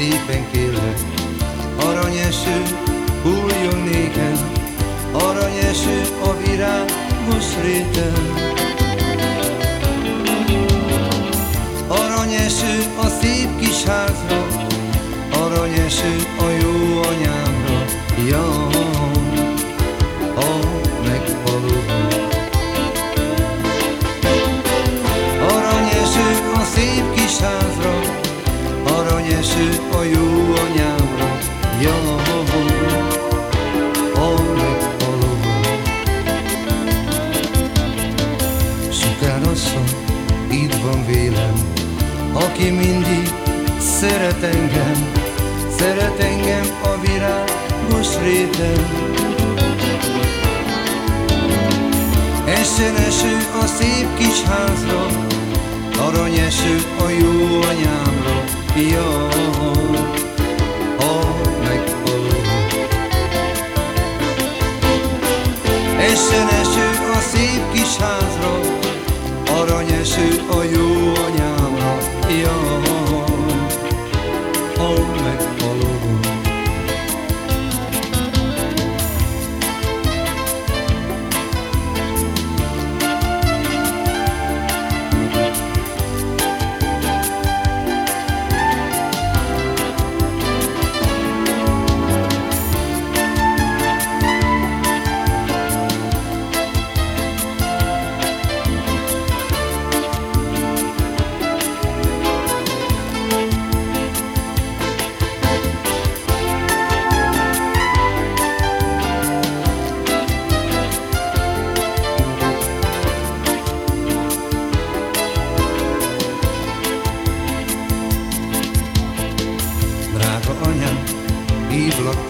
szépen kérlek, aranyeső, hulljon néken, aranyeső a virágos réten. Aranyeső a szép kis házra, aranyeső a jó anyámra, jaj, a meghaló. Sugárasszony, itt van vélem, aki mindig szeret engem, szeret engem a virágos réten. Essen eső a szép kis házra, aranyeső a jó anyámra, jó, Essen eső a szép kis házra, aranyeső a jó anyámra, jó,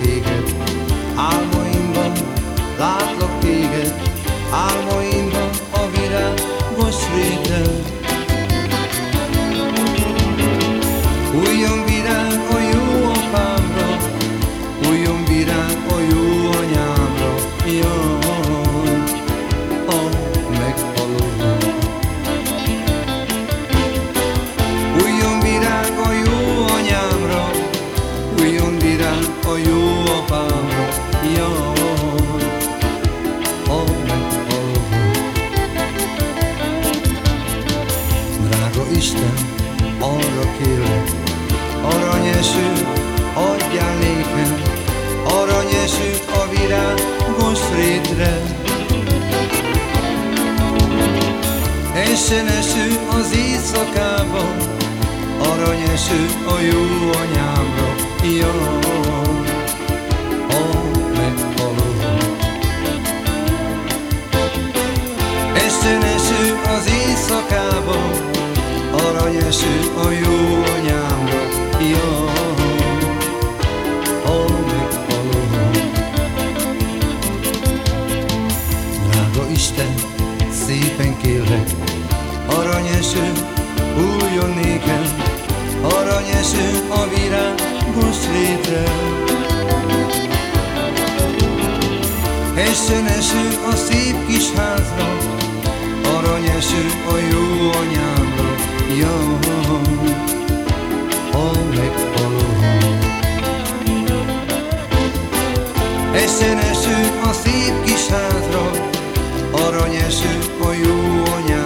téged, álmaimban látlak téged, álmaimban a virágos réten. Újjon virág a jó apámra, újjon virág a jó anyámra, jaj, a meghalom. Újjon virág a jó anyámra, újjon virág a jó Isten, arra kérlek, aranyeső, adjál nékem, aranyesőt a virágos rétre. Essen eső az éjszakában, aranyeső a jó anyámra, jaj. Essen eső az éjszakában, aranyeső a jó anyámra, jaj, ha meghalom. Drága Isten, szépen kérlek, aranyeső, hulljon nékem, aranyeső a virágos létre. Essen eső a szép kis házra, aranyeső a jó anyám. Eszen eső a szép kis házra, arany eső a jó anyára.